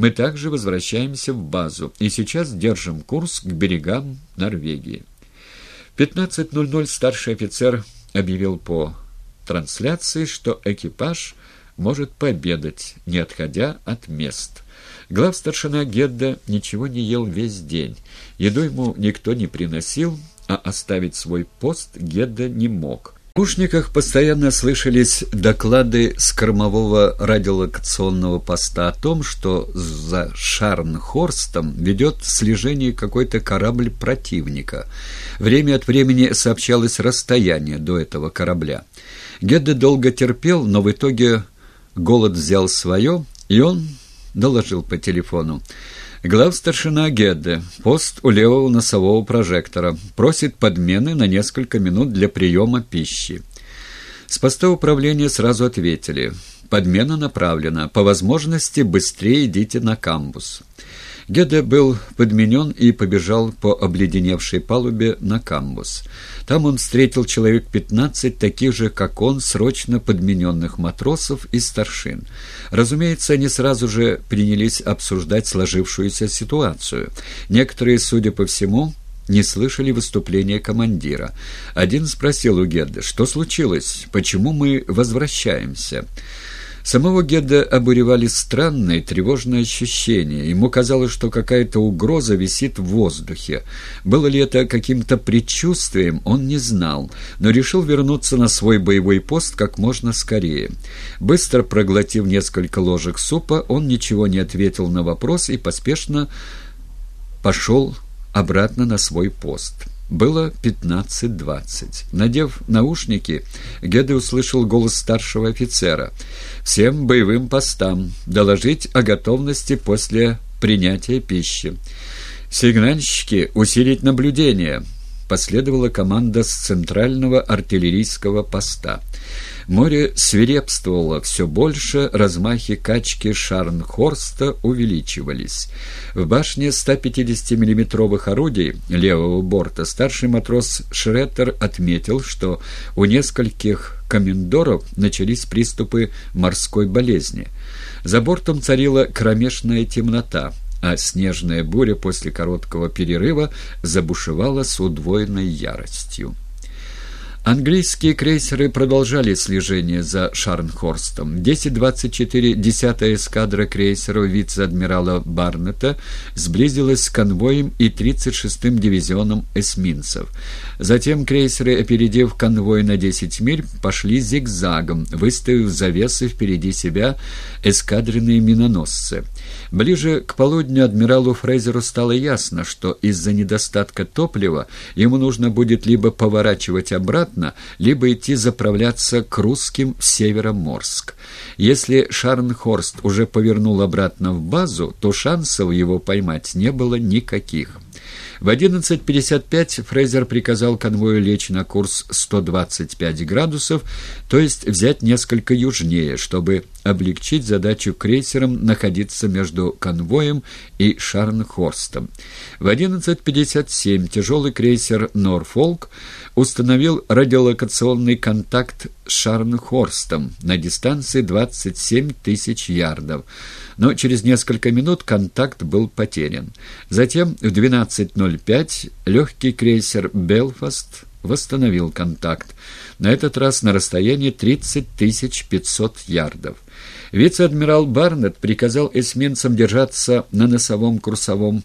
Мы также возвращаемся в базу и сейчас держим курс к берегам Норвегии. В 15.00 старший офицер объявил по трансляции, что экипаж может пообедать, не отходя от мест. Глав-старшина Гедда ничего не ел весь день. Еду ему никто не приносил, а оставить свой пост Гедда не мог. Наушниках постоянно слышались доклады с кормового радиолокационного поста о том, что за Шарнхорстом ведет слежение какой-то корабль противника. Время от времени сообщалось расстояние до этого корабля. Гедде долго терпел, но в итоге голод взял свое, и он доложил по телефону. Глав-старшина Гедде, пост у левого носового прожектора, просит подмены на несколько минут для приема пищи. С поста управления сразу ответили. Подмена направлена. По возможности быстрее идите на камбус. Геде был подменен и побежал по обледеневшей палубе на камбус. Там он встретил человек пятнадцать таких же, как он, срочно подмененных матросов и старшин. Разумеется, они сразу же принялись обсуждать сложившуюся ситуацию. Некоторые, судя по всему, не слышали выступления командира. Один спросил у Гедда, что случилось, почему мы возвращаемся. Самого Геда обуревали странные, тревожные ощущения. Ему казалось, что какая-то угроза висит в воздухе. Было ли это каким-то предчувствием, он не знал, но решил вернуться на свой боевой пост как можно скорее. Быстро проглотив несколько ложек супа, он ничего не ответил на вопрос и поспешно пошел обратно на свой пост. Было пятнадцать-двадцать. Надев наушники, Геда услышал голос старшего офицера. «Всем боевым постам доложить о готовности после принятия пищи. Сигнальщики усилить наблюдение». Последовала команда с центрального артиллерийского поста. Море свирепствовало все больше, размахи качки Шарнхорста увеличивались. В башне 150 миллиметровых орудий левого борта старший матрос Шреттер отметил, что у нескольких комендоров начались приступы морской болезни. За бортом царила кромешная темнота, а снежная буря после короткого перерыва забушевала с удвоенной яростью. Английские крейсеры продолжали слежение за Шарнхорстом. 10-24 10-я эскадра крейсеров вице-адмирала Барнета сблизилась с конвоем и 36-м дивизионом эсминцев. Затем крейсеры, опередив конвой на 10 миль, пошли зигзагом, выставив завесы впереди себя эскадренные миноносцы. Ближе к полудню адмиралу Фрейзеру стало ясно, что из-за недостатка топлива ему нужно будет либо поворачивать обратно, либо идти заправляться к русским в Североморск. Если Шарнхорст уже повернул обратно в базу, то шансов его поймать не было никаких. В 11.55 Фрейзер приказал конвою лечь на курс 125 градусов, то есть взять несколько южнее, чтобы облегчить задачу крейсерам находиться между конвоем и Шарнхорстом. В 11.57 тяжелый крейсер «Норфолк» установил радиолокационный контакт с Шарнхорстом на дистанции 27 тысяч ярдов, но через несколько минут контакт был потерян. Затем в 12.05 легкий крейсер «Белфаст» восстановил контакт, на этот раз на расстоянии 30 500 ярдов. Вице-адмирал Барнетт приказал эсминцам держаться на носовом курсовом